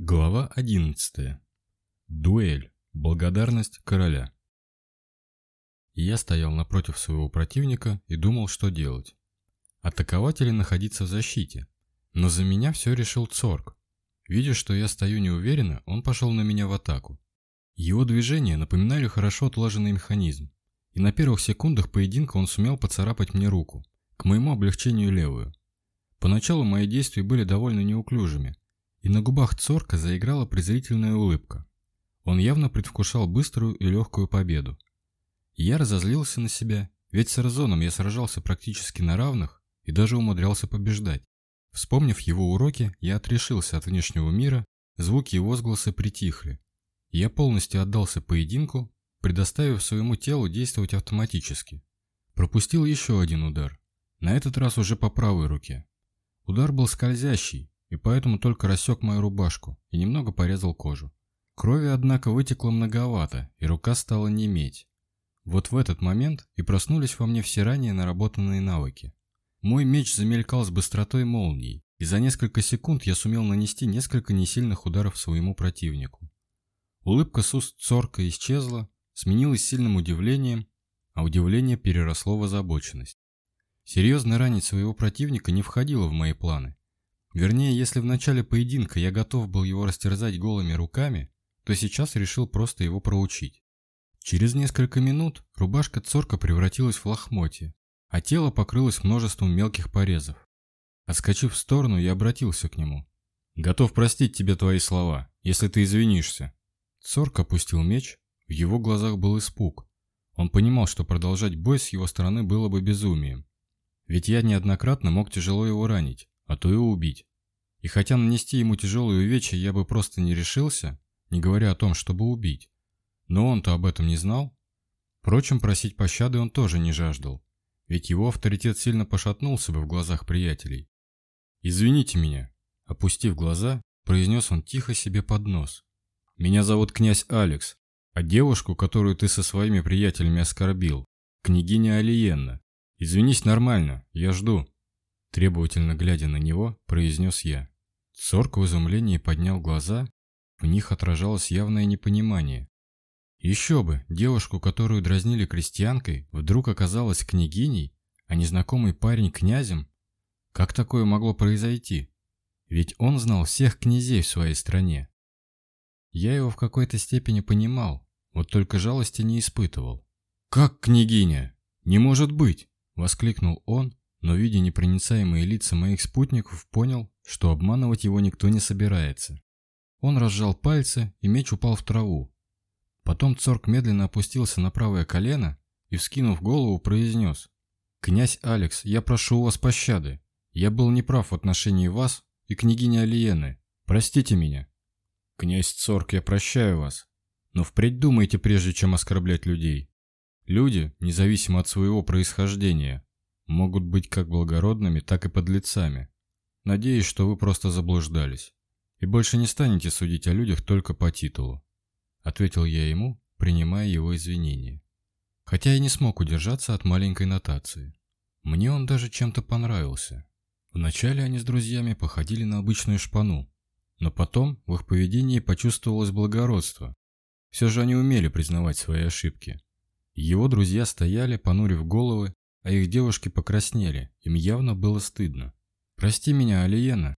Глава 11. Дуэль. Благодарность короля. Я стоял напротив своего противника и думал, что делать. Атаковать или находиться в защите. Но за меня все решил Цорг. Видя, что я стою неуверенно, он пошел на меня в атаку. Его движения напоминали хорошо отлаженный механизм. И на первых секундах поединка он сумел поцарапать мне руку. К моему облегчению левую. Поначалу мои действия были довольно неуклюжими, и на губах Цорка заиграла презрительная улыбка. Он явно предвкушал быструю и легкую победу. Я разозлился на себя, ведь с Арзоном я сражался практически на равных и даже умудрялся побеждать. Вспомнив его уроки, я отрешился от внешнего мира, звуки и возгласы притихли. Я полностью отдался поединку, предоставив своему телу действовать автоматически. Пропустил еще один удар, на этот раз уже по правой руке. Удар был скользящий, и поэтому только рассек мою рубашку и немного порезал кожу. Крови, однако, вытекло многовато, и рука стала неметь. Вот в этот момент и проснулись во мне все ранее наработанные навыки. Мой меч замелькал с быстротой молнии, и за несколько секунд я сумел нанести несколько несильных ударов своему противнику. Улыбка с уст Цорка исчезла, сменилась сильным удивлением, а удивление переросло в озабоченность. Серьезно ранить своего противника не входило в мои планы, Вернее, если в начале поединка я готов был его растерзать голыми руками, то сейчас решил просто его проучить. Через несколько минут рубашка цорка превратилась в лохмотье, а тело покрылось множеством мелких порезов. Отскочив в сторону, я обратился к нему. «Готов простить тебе твои слова, если ты извинишься». Цорк опустил меч, в его глазах был испуг. Он понимал, что продолжать бой с его стороны было бы безумием. Ведь я неоднократно мог тяжело его ранить, а то и убить. И хотя нанести ему тяжелые увечья я бы просто не решился, не говоря о том, чтобы убить. Но он-то об этом не знал. Впрочем, просить пощады он тоже не жаждал, ведь его авторитет сильно пошатнулся бы в глазах приятелей. «Извините меня», – опустив глаза, произнес он тихо себе под нос. «Меня зовут князь Алекс, а девушку, которую ты со своими приятелями оскорбил, княгиня Алиенна. Извинись нормально, я жду». Требовательно глядя на него, произнес я. Сорка в изумлении поднял глаза, в них отражалось явное непонимание. Еще бы, девушку, которую дразнили крестьянкой, вдруг оказалась княгиней, а незнакомый парень князем? Как такое могло произойти? Ведь он знал всех князей в своей стране. Я его в какой-то степени понимал, вот только жалости не испытывал. «Как княгиня? Не может быть!» – воскликнул он, но видя непроницаемые лица моих спутников, понял, что обманывать его никто не собирается. Он разжал пальцы, и меч упал в траву. Потом Цорк медленно опустился на правое колено и, вскинув голову, произнес. «Князь Алекс, я прошу у вас пощады. Я был неправ в отношении вас и княгини Алиены. Простите меня». «Князь Цорк. я прощаю вас. Но впредь думайте, прежде чем оскорблять людей. Люди, независимо от своего происхождения, могут быть как благородными, так и подлецами. Надеюсь, что вы просто заблуждались и больше не станете судить о людях только по титулу», — ответил я ему, принимая его извинения. Хотя я не смог удержаться от маленькой нотации. Мне он даже чем-то понравился. Вначале они с друзьями походили на обычную шпану, но потом в их поведении почувствовалось благородство. Все же они умели признавать свои ошибки. Его друзья стояли, понурив головы, а их девушки покраснели, им явно было стыдно. «Прости меня, Алиена!»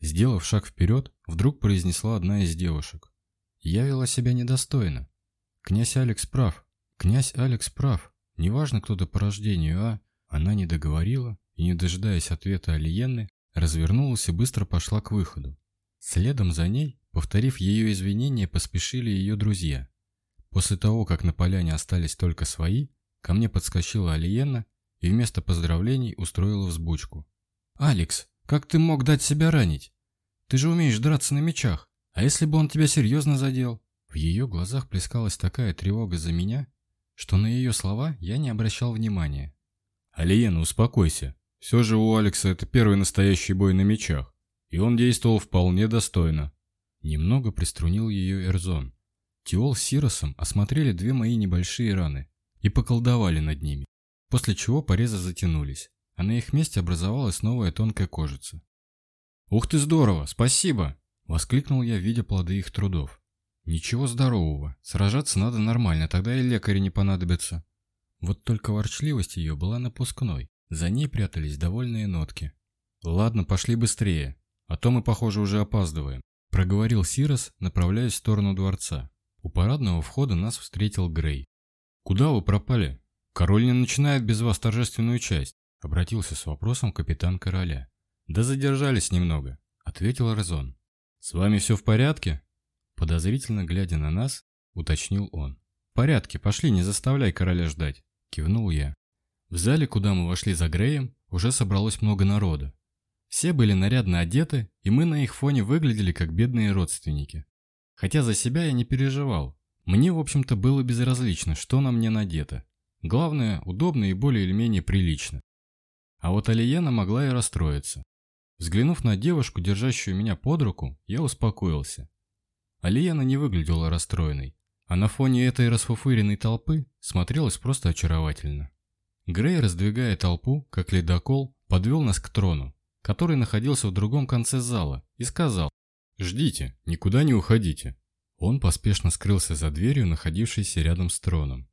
Сделав шаг вперед, вдруг произнесла одна из девушек. «Я вела себя недостойно. Князь Алекс прав. Князь Алекс прав. Неважно, кто ты по рождению, а...» Она не договорила и, не дожидаясь ответа Алиены, развернулась и быстро пошла к выходу. Следом за ней, повторив ее извинения, поспешили ее друзья. После того, как на поляне остались только свои, ко мне подскочила Алиена и вместо поздравлений устроила взбучку. «Алекс, как ты мог дать себя ранить? Ты же умеешь драться на мечах. А если бы он тебя серьезно задел?» В ее глазах плескалась такая тревога за меня, что на ее слова я не обращал внимания. «Алиена, успокойся. Все же у Алекса это первый настоящий бой на мечах, и он действовал вполне достойно». Немного приструнил ее Эрзон. Тиол с Сиросом осмотрели две мои небольшие раны и поколдовали над ними после чего порезы затянулись, а на их месте образовалась новая тонкая кожица. «Ух ты, здорово! Спасибо!» – воскликнул я, видя плоды их трудов. «Ничего здорового. Сражаться надо нормально, тогда и лекари не понадобятся». Вот только ворчливость ее была напускной. За ней прятались довольные нотки. «Ладно, пошли быстрее, а то мы, похоже, уже опаздываем», – проговорил Сирос, направляясь в сторону дворца. У парадного входа нас встретил Грей. «Куда вы пропали?» «Король не начинает без вас торжественную часть», — обратился с вопросом капитан короля. «Да задержались немного», — ответил Розон. «С вами все в порядке?» Подозрительно глядя на нас, уточнил он. «В порядке, пошли, не заставляй короля ждать», — кивнул я. В зале, куда мы вошли за Греем, уже собралось много народа. Все были нарядно одеты, и мы на их фоне выглядели как бедные родственники. Хотя за себя я не переживал. Мне, в общем-то, было безразлично, что на мне надето. Главное, удобно и более или менее прилично. А вот Алияна могла и расстроиться. Взглянув на девушку, держащую меня под руку, я успокоился. Алияна не выглядела расстроенной, а на фоне этой расфуфыренной толпы смотрелась просто очаровательно. Грей, раздвигая толпу, как ледокол, подвел нас к трону, который находился в другом конце зала, и сказал «Ждите, никуда не уходите». Он поспешно скрылся за дверью, находившейся рядом с троном.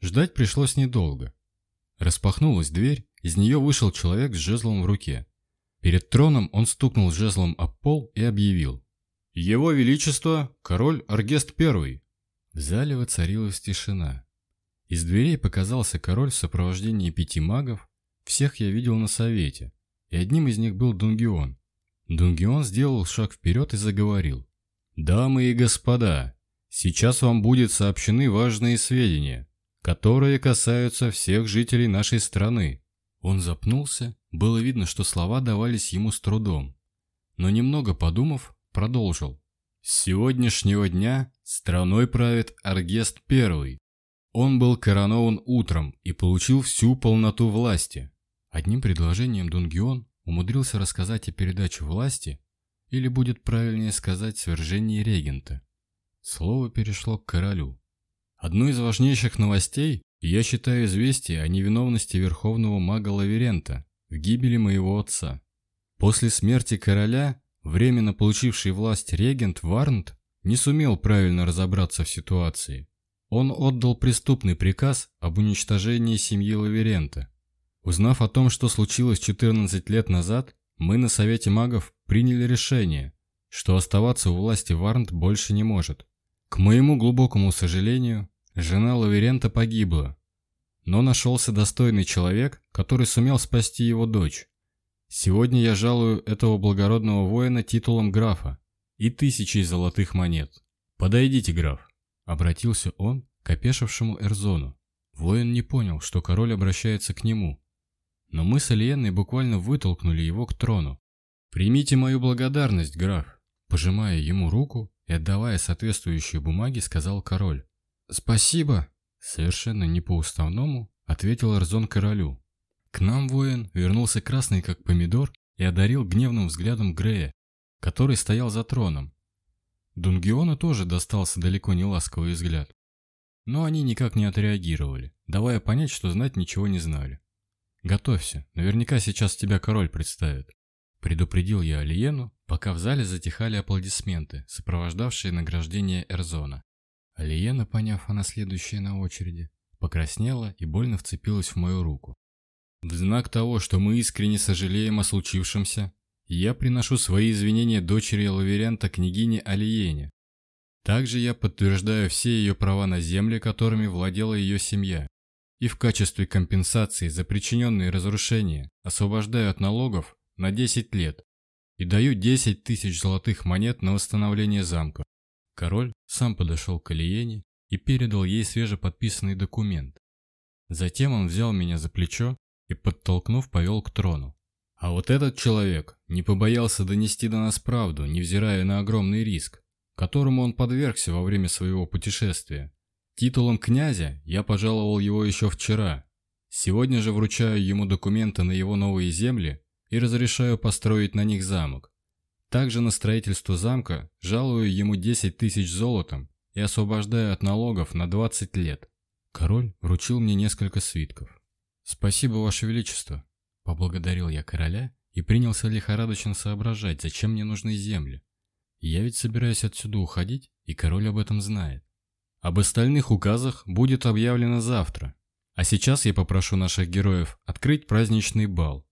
Ждать пришлось недолго. Распахнулась дверь, из нее вышел человек с жезлом в руке. Перед троном он стукнул жезлом об пол и объявил. «Его Величество, король Аргест Первый". В зале воцарилась тишина. Из дверей показался король в сопровождении пяти магов, всех я видел на совете, и одним из них был Дунгион. Дунгион сделал шаг вперед и заговорил. «Дамы и господа, сейчас вам будет сообщены важные сведения которые касаются всех жителей нашей страны. Он запнулся, было видно, что слова давались ему с трудом. Но немного подумав, продолжил. С сегодняшнего дня страной правит Аргест Первый. Он был коронован утром и получил всю полноту власти. Одним предложением Дунгион умудрился рассказать о передаче власти, или будет правильнее сказать, свержении регента. Слово перешло к королю. Одну из важнейших новостей я считаю известие о невиновности верховного мага Лаверента в гибели моего отца. После смерти короля, временно получивший власть регент Варнт не сумел правильно разобраться в ситуации. Он отдал преступный приказ об уничтожении семьи Лаверента. Узнав о том, что случилось 14 лет назад, мы на Совете магов приняли решение, что оставаться у власти Варнт больше не может. К моему глубокому сожалению, жена Лаверента погибла, но нашелся достойный человек, который сумел спасти его дочь. Сегодня я жалую этого благородного воина титулом графа и тысячей золотых монет. «Подойдите, граф», – обратился он к опешившему Эрзону. Воин не понял, что король обращается к нему, но мы с Алиенной буквально вытолкнули его к трону. «Примите мою благодарность, граф», – пожимая ему руку, и, отдавая соответствующие бумаги, сказал король. «Спасибо!» Совершенно не по-уставному ответил Эрзон королю. К нам воин вернулся красный как помидор и одарил гневным взглядом Грея, который стоял за троном. Дунгиона тоже достался далеко не ласковый взгляд. Но они никак не отреагировали, давая понять, что знать ничего не знали. «Готовься, наверняка сейчас тебя король представит», предупредил я Алиену, пока в зале затихали аплодисменты, сопровождавшие награждение Эрзона. Алиена, поняв, она следующая на очереди, покраснела и больно вцепилась в мою руку. В знак того, что мы искренне сожалеем о случившемся, я приношу свои извинения дочери лаверента княгине Алиене. Также я подтверждаю все ее права на земли, которыми владела ее семья. И в качестве компенсации за причиненные разрушения освобождаю от налогов на 10 лет и даю 10 тысяч золотых монет на восстановление замка. Король сам подошел к Алиене и передал ей свежеподписанный документ. Затем он взял меня за плечо и, подтолкнув, повел к трону. А вот этот человек не побоялся донести до нас правду, невзирая на огромный риск, которому он подвергся во время своего путешествия. Титулом князя я пожаловал его еще вчера. Сегодня же вручаю ему документы на его новые земли и разрешаю построить на них замок. Также на строительство замка жалую ему 10 тысяч золотом и освобождаю от налогов на 20 лет. Король вручил мне несколько свитков. «Спасибо, Ваше Величество», – поблагодарил я короля и принялся лихорадочно соображать, зачем мне нужны земли. Я ведь собираюсь отсюда уходить, и король об этом знает. Об остальных указах будет объявлено завтра. А сейчас я попрошу наших героев открыть праздничный бал.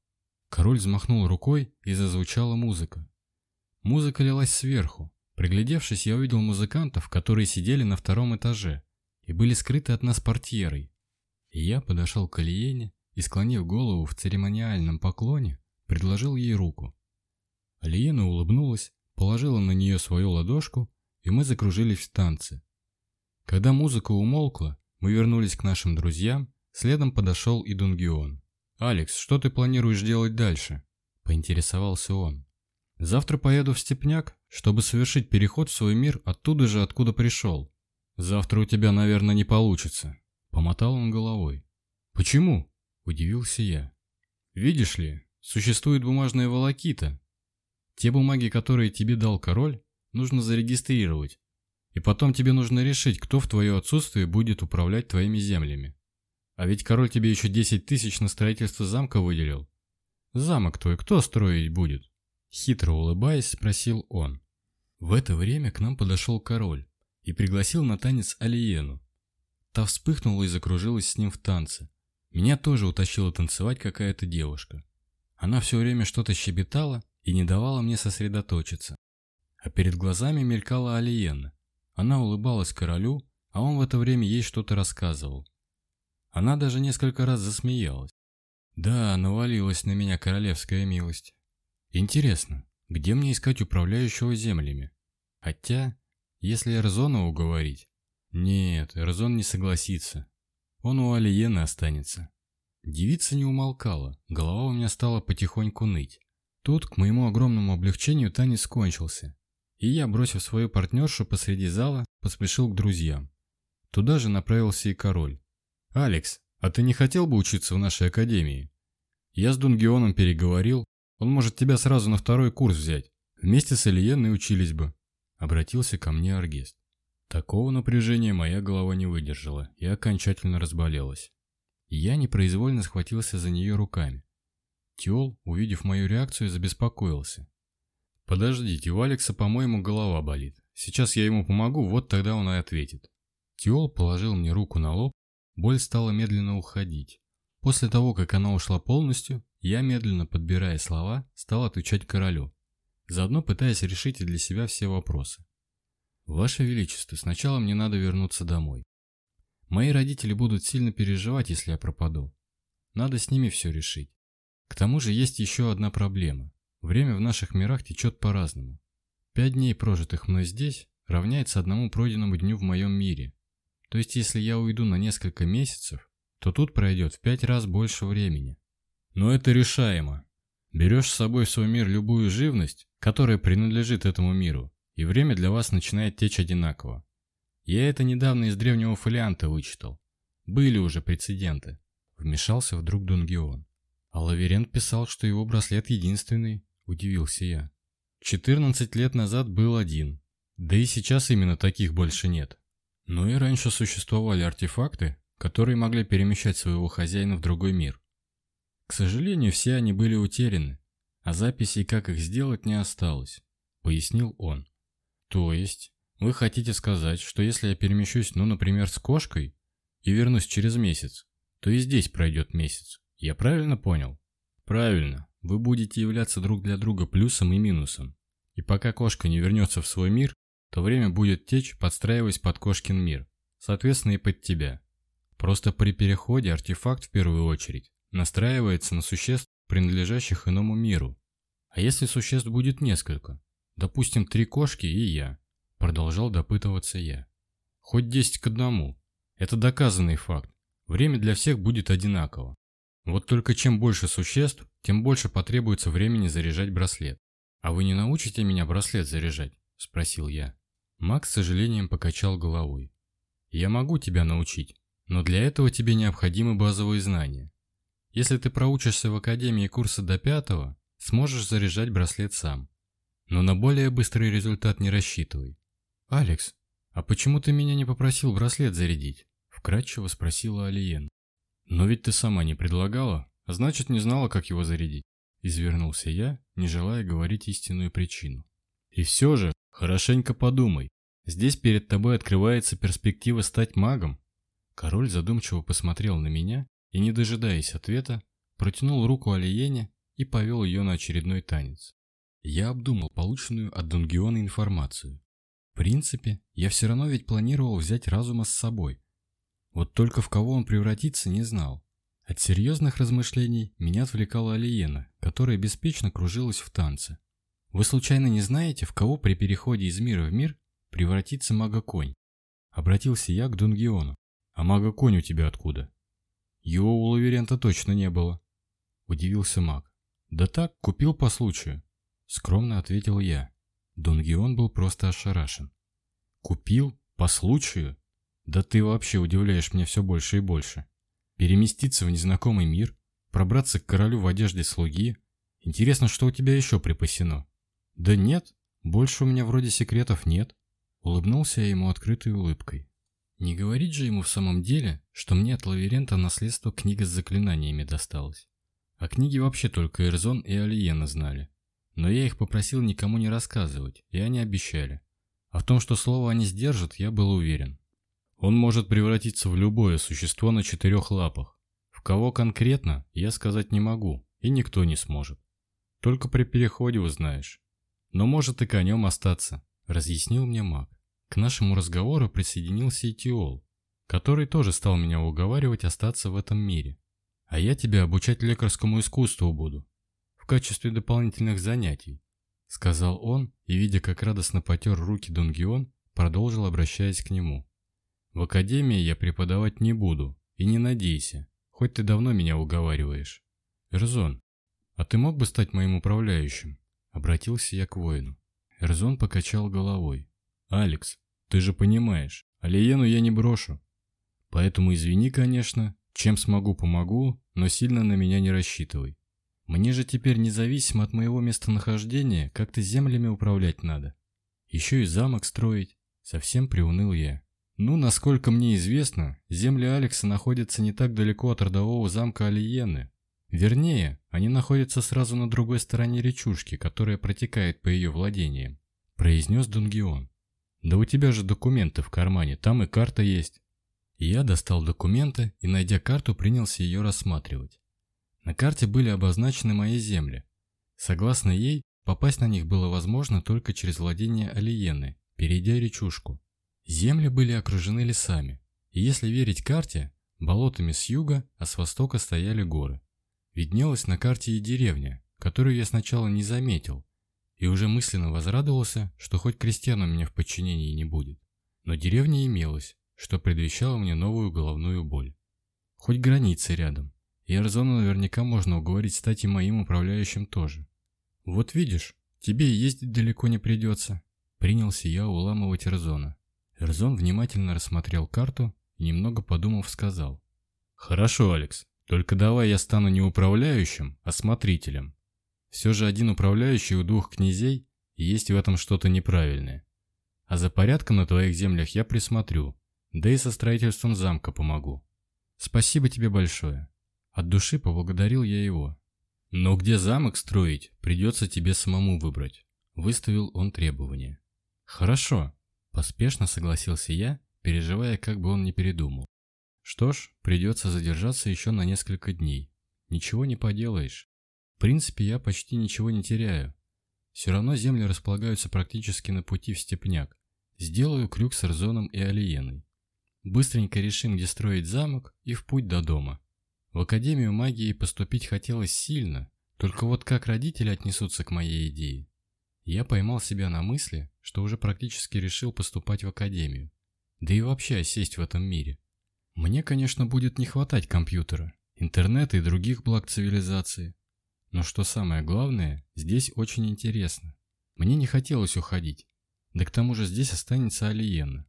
Король взмахнул рукой, и зазвучала музыка. Музыка лилась сверху. Приглядевшись, я увидел музыкантов, которые сидели на втором этаже и были скрыты от нас портьерой. И я подошел к Алиене и, склонив голову в церемониальном поклоне, предложил ей руку. Алиена улыбнулась, положила на нее свою ладошку, и мы закружились в танце. Когда музыка умолкла, мы вернулись к нашим друзьям, следом подошел и Дунгион. «Алекс, что ты планируешь делать дальше?» – поинтересовался он. «Завтра поеду в Степняк, чтобы совершить переход в свой мир оттуда же, откуда пришел. Завтра у тебя, наверное, не получится», – помотал он головой. «Почему?» – удивился я. «Видишь ли, существует бумажная волокита. Те бумаги, которые тебе дал король, нужно зарегистрировать. И потом тебе нужно решить, кто в твое отсутствие будет управлять твоими землями. А ведь король тебе еще 10 тысяч на строительство замка выделил. Замок твой кто строить будет? Хитро улыбаясь, спросил он. В это время к нам подошел король и пригласил на танец Алиену. Та вспыхнула и закружилась с ним в танце. Меня тоже утащила танцевать какая-то девушка. Она все время что-то щебетала и не давала мне сосредоточиться. А перед глазами мелькала Алиена. Она улыбалась королю, а он в это время ей что-то рассказывал. Она даже несколько раз засмеялась. Да, навалилась на меня королевская милость. Интересно, где мне искать управляющего землями? Хотя, если Эрзона уговорить... Нет, Эрзон не согласится. Он у Алиены останется. Девица не умолкала, голова у меня стала потихоньку ныть. Тут, к моему огромному облегчению, танец кончился. И я, бросив свою партнершу посреди зала, поспешил к друзьям. Туда же направился и король. «Алекс, а ты не хотел бы учиться в нашей академии? Я с Дунгионом переговорил, он может тебя сразу на второй курс взять. Вместе с Ильеной учились бы». Обратился ко мне Аргест. Такого напряжения моя голова не выдержала и окончательно разболелась. Я непроизвольно схватился за нее руками. Тиол, увидев мою реакцию, забеспокоился. «Подождите, у Алекса, по-моему, голова болит. Сейчас я ему помогу, вот тогда он и ответит». Тиол положил мне руку на лоб Боль стала медленно уходить. После того, как она ушла полностью, я, медленно подбирая слова, стал отвечать королю, заодно пытаясь решить и для себя все вопросы. «Ваше Величество, сначала мне надо вернуться домой. Мои родители будут сильно переживать, если я пропаду. Надо с ними все решить. К тому же есть еще одна проблема. Время в наших мирах течет по-разному. Пять дней, прожитых мной здесь, равняется одному пройденному дню в моем мире, то есть, если я уйду на несколько месяцев, то тут пройдет в пять раз больше времени. Но это решаемо. Берешь с собой в свой мир любую живность, которая принадлежит этому миру, и время для вас начинает течь одинаково. Я это недавно из древнего фолианта вычитал. Были уже прецеденты. Вмешался вдруг Дунгион. А Лаверент писал, что его браслет единственный, удивился я. 14 лет назад был один. Да и сейчас именно таких больше нет. Но и раньше существовали артефакты, которые могли перемещать своего хозяина в другой мир. К сожалению, все они были утеряны, а записей, как их сделать, не осталось, пояснил он. То есть, вы хотите сказать, что если я перемещусь, ну, например, с кошкой и вернусь через месяц, то и здесь пройдет месяц. Я правильно понял? Правильно. Вы будете являться друг для друга плюсом и минусом. И пока кошка не вернется в свой мир, то время будет течь, подстраиваясь под кошкин мир, соответственно и под тебя. Просто при переходе артефакт в первую очередь настраивается на существ, принадлежащих иному миру. А если существ будет несколько? Допустим, три кошки и я. Продолжал допытываться я. Хоть 10 к одному. Это доказанный факт. Время для всех будет одинаково. Вот только чем больше существ, тем больше потребуется времени заряжать браслет. «А вы не научите меня браслет заряжать?» – спросил я. Макс с сожалением покачал головой. «Я могу тебя научить, но для этого тебе необходимы базовые знания. Если ты проучишься в академии курса до пятого, сможешь заряжать браслет сам. Но на более быстрый результат не рассчитывай. «Алекс, а почему ты меня не попросил браслет зарядить?» Вкратчиво спросила Алиен. «Но ведь ты сама не предлагала, а значит не знала, как его зарядить». Извернулся я, не желая говорить истинную причину. «И все же, Хорошенько подумай. Здесь перед тобой открывается перспектива стать магом. Король задумчиво посмотрел на меня и, не дожидаясь ответа, протянул руку Алиене и повел ее на очередной танец. Я обдумал полученную от Дунгиона информацию. В принципе, я все равно ведь планировал взять разума с собой. Вот только в кого он превратится, не знал. От серьезных размышлений меня отвлекала Алиена, которая беспечно кружилась в танце. Вы случайно не знаете, в кого при переходе из мира в мир превратится мага-конь? Обратился я к Дунгиону. А мага-конь у тебя откуда? Его у Лаверента точно не было. Удивился маг. Да так, купил по случаю. Скромно ответил я. Дунгион был просто ошарашен. Купил? По случаю? Да ты вообще удивляешь меня все больше и больше. Переместиться в незнакомый мир, пробраться к королю в одежде слуги. Интересно, что у тебя еще припасено? «Да нет, больше у меня вроде секретов нет», — улыбнулся я ему открытой улыбкой. Не говорить же ему в самом деле, что мне от Лаверента наследство книга с заклинаниями досталась. О книге вообще только Эрзон и Алиена знали. Но я их попросил никому не рассказывать, и они обещали. А в том, что слово они сдержат, я был уверен. Он может превратиться в любое существо на четырех лапах. В кого конкретно, я сказать не могу, и никто не сможет. Только при переходе узнаешь но может и конем остаться», – разъяснил мне маг. К нашему разговору присоединился и Тиол, который тоже стал меня уговаривать остаться в этом мире. «А я тебя обучать лекарскому искусству буду, в качестве дополнительных занятий», – сказал он, и, видя, как радостно потер руки Дунгион, продолжил, обращаясь к нему. «В академии я преподавать не буду, и не надейся, хоть ты давно меня уговариваешь. Эрзон, а ты мог бы стать моим управляющим?» Обратился я к воину. Эрзон покачал головой. «Алекс, ты же понимаешь, Алиену я не брошу. Поэтому извини, конечно, чем смогу помогу, но сильно на меня не рассчитывай. Мне же теперь независимо от моего местонахождения как-то землями управлять надо. Еще и замок строить. Совсем приуныл я. Ну, насколько мне известно, земли Алекса находятся не так далеко от родового замка Алиены, Вернее, они находятся сразу на другой стороне речушки, которая протекает по ее владениям», – произнес Дунгион. «Да у тебя же документы в кармане, там и карта есть». Я достал документы и, найдя карту, принялся ее рассматривать. На карте были обозначены мои земли. Согласно ей, попасть на них было возможно только через владение Алиены, перейдя речушку. Земли были окружены лесами, и если верить карте, болотами с юга, а с востока стояли горы. Виднелась на карте и деревня, которую я сначала не заметил, и уже мысленно возрадовался, что хоть крестьян у меня в подчинении не будет. Но деревня имелась, что предвещало мне новую головную боль. Хоть границы рядом. И Арзона наверняка можно уговорить стать и моим управляющим тоже. Вот видишь, тебе ездить далеко не придется. Принялся я уламывать Эрзона. Эрзон внимательно рассмотрел карту и, немного подумав, сказал. Хорошо, Алекс, только давай я стану не управляющим, а смотрителем. Все же один управляющий у двух князей, и есть в этом что-то неправильное. А за порядком на твоих землях я присмотрю, да и со строительством замка помогу. Спасибо тебе большое. От души поблагодарил я его. Но где замок строить, придется тебе самому выбрать. Выставил он требование. Хорошо, поспешно согласился я, переживая, как бы он не передумал. Что ж, придется задержаться еще на несколько дней. Ничего не поделаешь. В принципе, я почти ничего не теряю. Все равно земли располагаются практически на пути в степняк. Сделаю крюк с Арзоном и Алиеной. Быстренько решим, где строить замок, и в путь до дома. В Академию магии поступить хотелось сильно, только вот как родители отнесутся к моей идее. Я поймал себя на мысли, что уже практически решил поступать в Академию. Да и вообще сесть в этом мире. Мне, конечно, будет не хватать компьютера, интернета и других благ цивилизации. Но что самое главное, здесь очень интересно. Мне не хотелось уходить. Да к тому же здесь останется Алиена.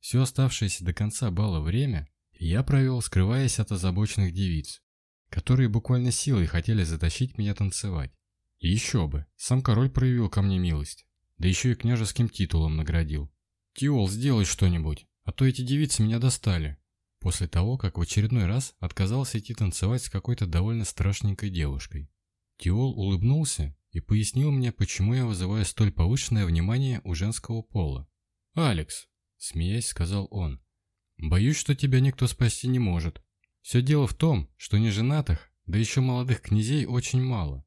Все оставшееся до конца бала время я провел, скрываясь от озабоченных девиц, которые буквально силой хотели затащить меня танцевать. И еще бы, сам король проявил ко мне милость, да еще и княжеским титулом наградил. «Тиол, сделай что-нибудь, а то эти девицы меня достали», после того, как в очередной раз отказался идти танцевать с какой-то довольно страшненькой девушкой. Тиол улыбнулся и пояснил мне, почему я вызываю столь повышенное внимание у женского пола. «Алекс», – смеясь, сказал он, – «боюсь, что тебя никто спасти не может. Все дело в том, что неженатых, да еще молодых князей очень мало.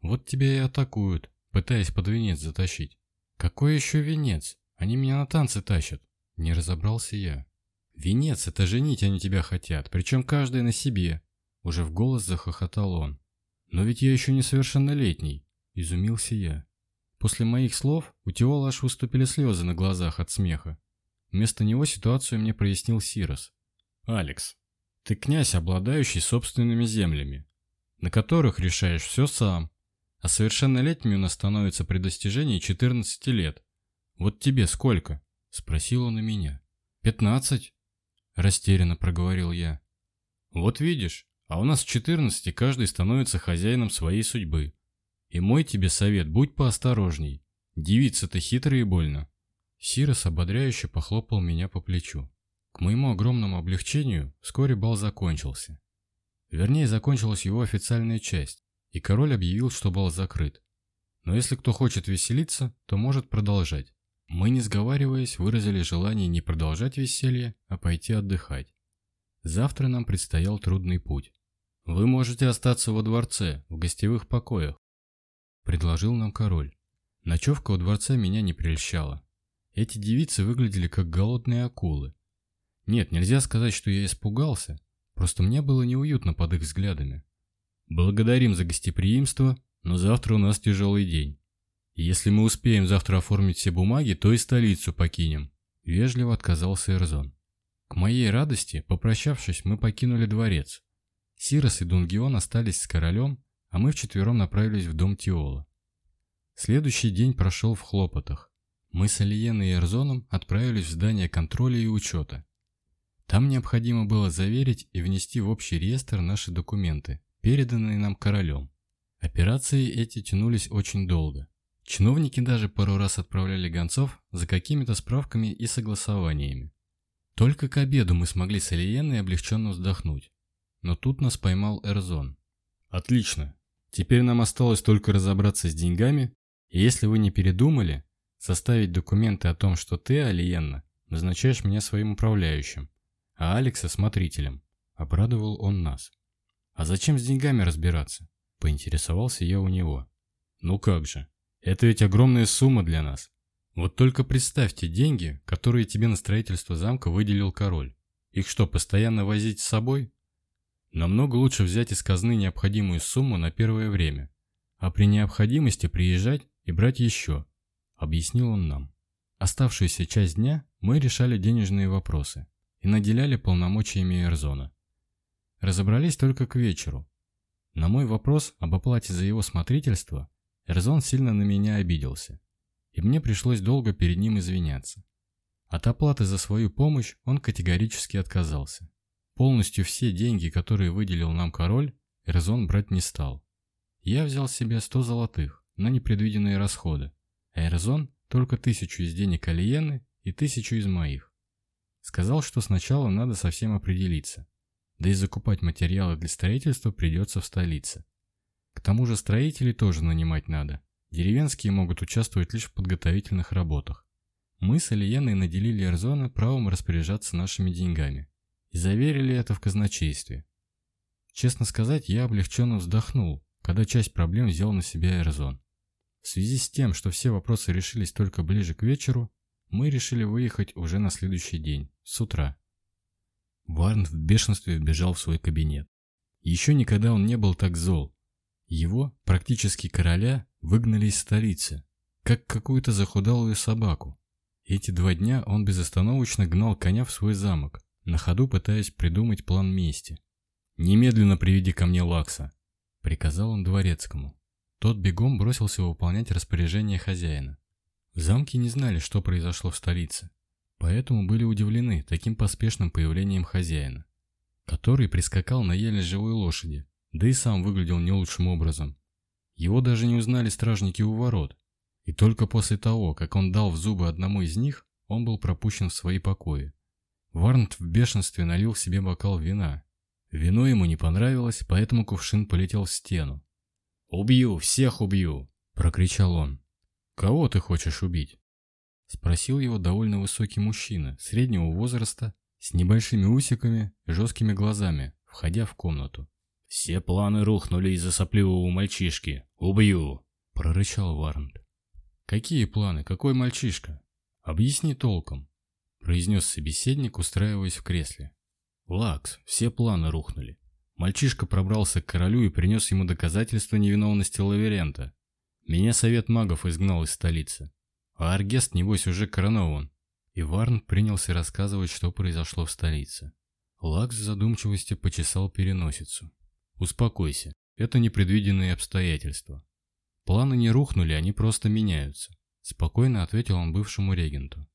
Вот тебя и атакуют, пытаясь под венец затащить. Какой еще венец? Они меня на танцы тащат. Не разобрался я. «Венец — это женить они тебя хотят, причем каждый на себе!» Уже в голос захохотал он. «Но ведь я еще несовершеннолетний!» — изумился я. После моих слов у Теола аж выступили слезы на глазах от смеха. Вместо него ситуацию мне прояснил Сирос. «Алекс, ты князь, обладающий собственными землями, на которых решаешь все сам, а совершеннолетними у нас становится при достижении 14 лет. Вот тебе сколько?» – спросил он у меня. «Пятнадцать?» Растерянно проговорил я. Вот видишь, а у нас в четырнадцати каждый становится хозяином своей судьбы. И мой тебе совет, будь поосторожней. Девица-то хитрая и больно. Сирос ободряюще похлопал меня по плечу. К моему огромному облегчению вскоре бал закончился. Вернее, закончилась его официальная часть, и король объявил, что бал закрыт. Но если кто хочет веселиться, то может продолжать. Мы, не сговариваясь, выразили желание не продолжать веселье, а пойти отдыхать. Завтра нам предстоял трудный путь. «Вы можете остаться во дворце, в гостевых покоях», – предложил нам король. Ночевка у дворца меня не прельщала. Эти девицы выглядели как голодные акулы. Нет, нельзя сказать, что я испугался, просто мне было неуютно под их взглядами. «Благодарим за гостеприимство, но завтра у нас тяжелый день. Если мы успеем завтра оформить все бумаги, то и столицу покинем», – вежливо отказался Эрзон. К моей радости, попрощавшись, мы покинули дворец. Сирос и Дунгион остались с королем, а мы вчетвером направились в дом Тиола. Следующий день прошел в хлопотах. Мы с Алиеной и Эрзоном отправились в здание контроля и учета. Там необходимо было заверить и внести в общий реестр наши документы, переданные нам королем. Операции эти тянулись очень долго. Чиновники даже пару раз отправляли гонцов за какими-то справками и согласованиями. Только к обеду мы смогли с Алиеной облегченно вздохнуть. Но тут нас поймал Эрзон. «Отлично. Теперь нам осталось только разобраться с деньгами, и если вы не передумали, составить документы о том, что ты, Алиенна, назначаешь меня своим управляющим, а Алекса – смотрителем». Обрадовал он нас. «А зачем с деньгами разбираться?» – поинтересовался я у него. «Ну как же. Это ведь огромная сумма для нас. Вот только представьте деньги, которые тебе на строительство замка выделил король. Их что, постоянно возить с собой? Намного лучше взять из казны необходимую сумму на первое время, а при необходимости приезжать и брать еще, объяснил он нам. Оставшуюся часть дня мы решали денежные вопросы и наделяли полномочиями Эрзона. Разобрались только к вечеру. На мой вопрос об оплате за его смотрительство Эрзон сильно на меня обиделся, и мне пришлось долго перед ним извиняться. От оплаты за свою помощь он категорически отказался. Полностью все деньги, которые выделил нам король, Эрзон брать не стал. Я взял себе 100 золотых на непредвиденные расходы, а Эрзон только тысячу из денег Алиены и тысячу из моих. Сказал, что сначала надо совсем определиться, да и закупать материалы для строительства придется в столице. К тому же строителей тоже нанимать надо. Деревенские могут участвовать лишь в подготовительных работах. Мы с Алиеной наделили Эрзона правом распоряжаться нашими деньгами и заверили это в казначействе. Честно сказать, я облегченно вздохнул, когда часть проблем взял на себя Эрзон. В связи с тем, что все вопросы решились только ближе к вечеру, мы решили выехать уже на следующий день, с утра. Варн в бешенстве вбежал в свой кабинет. Еще никогда он не был так зол, его, практически короля, выгнали из столицы, как какую-то захудалую собаку. Эти два дня он безостановочно гнал коня в свой замок, на ходу пытаясь придумать план мести. «Немедленно приведи ко мне Лакса», — приказал он дворецкому. Тот бегом бросился выполнять распоряжение хозяина. В замке не знали, что произошло в столице, поэтому были удивлены таким поспешным появлением хозяина, который прискакал на еле живой лошади, да и сам выглядел не лучшим образом. Его даже не узнали стражники у ворот, и только после того, как он дал в зубы одному из них, он был пропущен в свои покои. Варнт в бешенстве налил себе бокал вина. Вино ему не понравилось, поэтому кувшин полетел в стену. «Убью, всех убью!» – прокричал он. «Кого ты хочешь убить?» – спросил его довольно высокий мужчина, среднего возраста, с небольшими усиками, жесткими глазами, входя в комнату. Все планы рухнули из-за сопливого мальчишки. Убью!» — прорычал Варнт. «Какие планы? Какой мальчишка? Объясни толком!» — произнес собеседник, устраиваясь в кресле. «Лакс, все планы рухнули. Мальчишка пробрался к королю и принес ему доказательства невиновности Лаверента. Меня совет магов изгнал из столицы. А Аргест, небось, уже коронован». И Варн принялся рассказывать, что произошло в столице. Лакс в задумчивости почесал переносицу. Успокойся, это непредвиденные обстоятельства. Планы не рухнули, они просто меняются, спокойно ответил он бывшему регенту.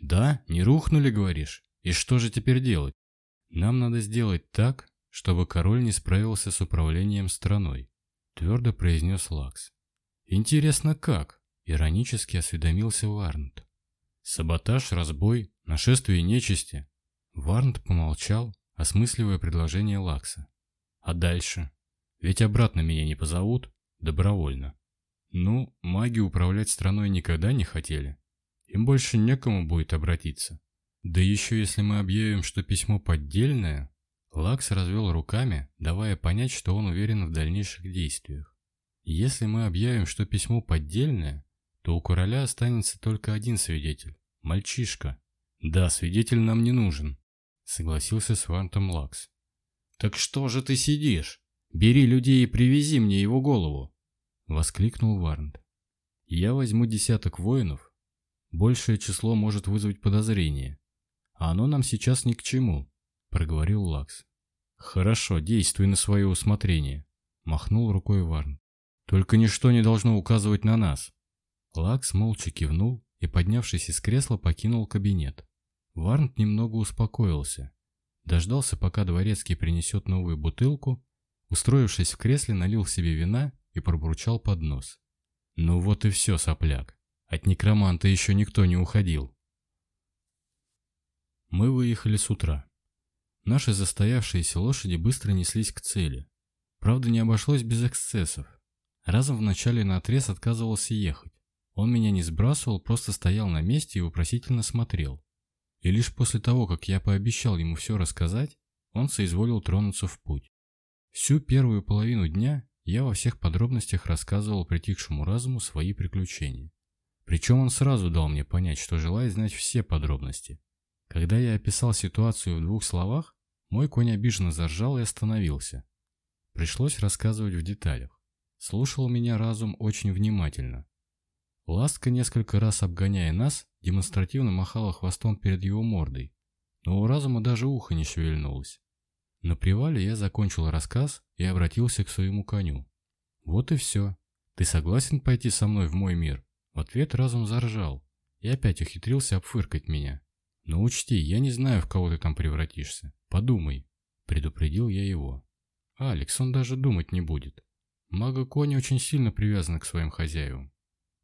Да, не рухнули, говоришь? И что же теперь делать? Нам надо сделать так, чтобы король не справился с управлением страной, твердо произнес Лакс. Интересно как? Иронически осведомился Варнт. Саботаж, разбой, нашествие нечисти. Варнт помолчал, осмысливая предложение Лакса. А дальше? Ведь обратно меня не позовут? Добровольно. Ну, маги управлять страной никогда не хотели. Им больше некому будет обратиться. Да еще если мы объявим, что письмо поддельное, Лакс развел руками, давая понять, что он уверен в дальнейших действиях. Если мы объявим, что письмо поддельное, то у короля останется только один свидетель – мальчишка. Да, свидетель нам не нужен, согласился с Вантом Лакс. «Так что же ты сидишь? Бери людей и привези мне его голову!» Воскликнул Варнт. «Я возьму десяток воинов. Большее число может вызвать подозрение. А оно нам сейчас ни к чему», — проговорил Лакс. «Хорошо, действуй на свое усмотрение», — махнул рукой Варн. «Только ничто не должно указывать на нас». Лакс молча кивнул и, поднявшись из кресла, покинул кабинет. Варнт немного успокоился дождался, пока дворецкий принесет новую бутылку, устроившись в кресле, налил себе вина и пробурчал под нос. «Ну вот и все, сопляк. От некроманта еще никто не уходил». Мы выехали с утра. Наши застоявшиеся лошади быстро неслись к цели. Правда, не обошлось без эксцессов. Разом вначале наотрез отказывался ехать. Он меня не сбрасывал, просто стоял на месте и вопросительно смотрел. И лишь после того, как я пообещал ему все рассказать, он соизволил тронуться в путь. Всю первую половину дня я во всех подробностях рассказывал притихшему разуму свои приключения. Причем он сразу дал мне понять, что желает знать все подробности. Когда я описал ситуацию в двух словах, мой конь обиженно заржал и остановился. Пришлось рассказывать в деталях. Слушал меня разум очень внимательно, Ласка, несколько раз обгоняя нас, демонстративно махала хвостом перед его мордой, но у разума даже ухо не шевельнулось. На привале я закончил рассказ и обратился к своему коню. «Вот и все. Ты согласен пойти со мной в мой мир?» В ответ разум заржал и опять ухитрился обфыркать меня. «Но учти, я не знаю, в кого ты там превратишься. Подумай», — предупредил я его. «Алекс, он даже думать не будет. Мага-кони очень сильно привязаны к своим хозяевам.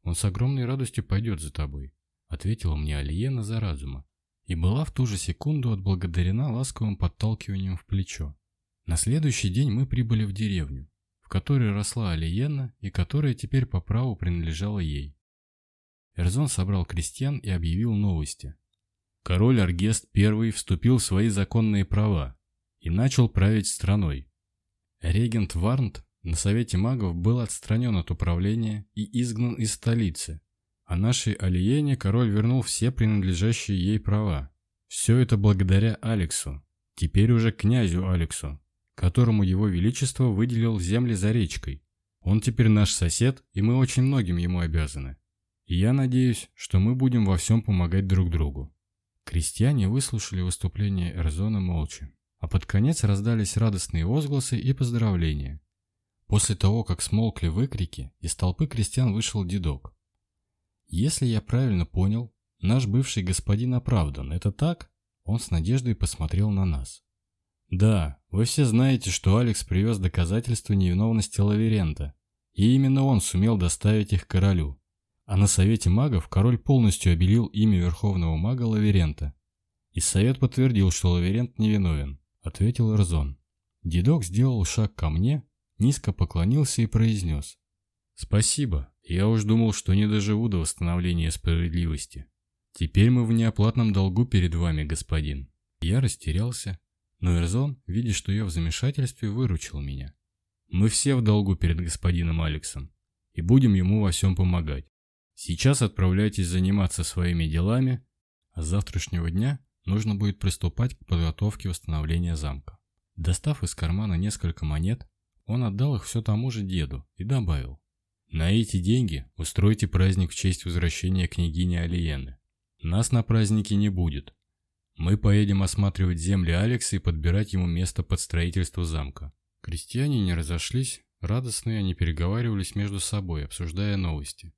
Он с огромной радостью пойдет за тобой», — ответила мне Алиена за разума. И была в ту же секунду отблагодарена ласковым подталкиванием в плечо. На следующий день мы прибыли в деревню, в которой росла Алиена и которая теперь по праву принадлежала ей. Эрзон собрал крестьян и объявил новости. Король Аргест I вступил в свои законные права и начал править страной. Регент Варнт на Совете магов был отстранен от управления и изгнан из столицы, а нашей Алиене король вернул все принадлежащие ей права. Все это благодаря Алексу, теперь уже князю Алексу, которому его величество выделил земли за речкой. Он теперь наш сосед, и мы очень многим ему обязаны. И я надеюсь, что мы будем во всем помогать друг другу. Крестьяне выслушали выступление Эрзона молча, а под конец раздались радостные возгласы и поздравления. После того, как смолкли выкрики, из толпы крестьян вышел дедок. «Если я правильно понял, наш бывший господин оправдан, это так?» Он с надеждой посмотрел на нас. «Да, вы все знаете, что Алекс привез доказательства невиновности Лаверента, и именно он сумел доставить их королю. А на Совете магов король полностью обелил имя верховного мага Лаверента. И Совет подтвердил, что Лаверент невиновен», — ответил Эрзон. Дедок сделал шаг ко мне, Низко поклонился и произнес. «Спасибо. Я уж думал, что не доживу до восстановления справедливости. Теперь мы в неоплатном долгу перед вами, господин». Я растерялся, но Эрзон, видя, что я в замешательстве, выручил меня. «Мы все в долгу перед господином Алексом и будем ему во всем помогать. Сейчас отправляйтесь заниматься своими делами, а с завтрашнего дня нужно будет приступать к подготовке восстановления замка». Достав из кармана несколько монет, он отдал их все тому же деду и добавил. На эти деньги устройте праздник в честь возвращения княгини Алиены. Нас на празднике не будет. Мы поедем осматривать земли Алекса и подбирать ему место под строительство замка. Крестьяне не разошлись, радостные они переговаривались между собой, обсуждая новости.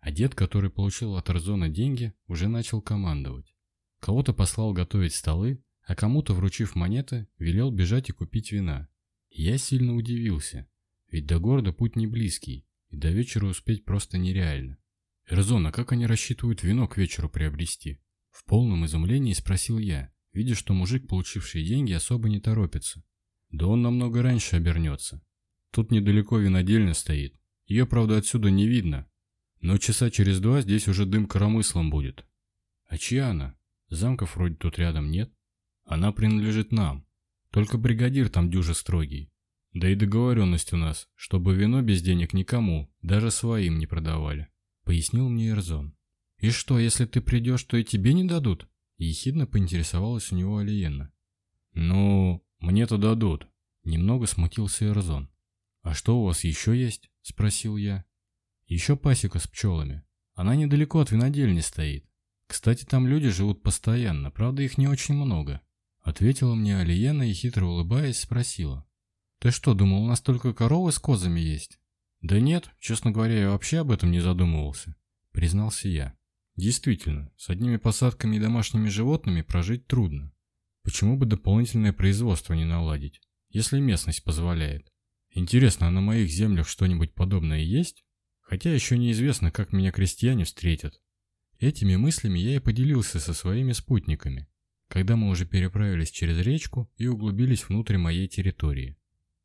А дед, который получил от Арзона деньги, уже начал командовать. Кого-то послал готовить столы, а кому-то, вручив монеты, велел бежать и купить вина. Я сильно удивился, ведь до города путь не близкий, и до вечера успеть просто нереально. «Эрзон, а как они рассчитывают вино к вечеру приобрести?» В полном изумлении спросил я, видя, что мужик, получивший деньги, особо не торопится. «Да он намного раньше обернется. Тут недалеко винодельня стоит. Ее, правда, отсюда не видно. Но часа через два здесь уже дым коромыслом будет». «А чья она? Замков вроде тут рядом нет. Она принадлежит нам. Только бригадир там дюже строгий. Да и договоренность у нас, чтобы вино без денег никому, даже своим не продавали», — пояснил мне Эрзон. «И что, если ты придешь, то и тебе не дадут?» Ехидно поинтересовалась у него Алиена. «Ну, мне-то дадут», — немного смутился Эрзон. «А что у вас еще есть?» — спросил я. «Еще пасека с пчелами. Она недалеко от винодельни стоит. Кстати, там люди живут постоянно, правда их не очень много. Ответила мне Алиена и, хитро улыбаясь, спросила. «Ты что, думал, у нас только коровы с козами есть?» «Да нет, честно говоря, я вообще об этом не задумывался», — признался я. «Действительно, с одними посадками и домашними животными прожить трудно. Почему бы дополнительное производство не наладить, если местность позволяет? Интересно, а на моих землях что-нибудь подобное есть? Хотя еще неизвестно, как меня крестьяне встретят». Этими мыслями я и поделился со своими спутниками когда мы уже переправились через речку и углубились внутрь моей территории.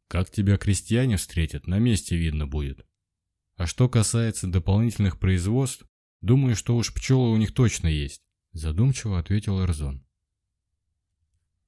Как тебя крестьяне встретят, на месте видно будет. А что касается дополнительных производств, думаю, что уж пчелы у них точно есть, задумчиво ответил Эрзон.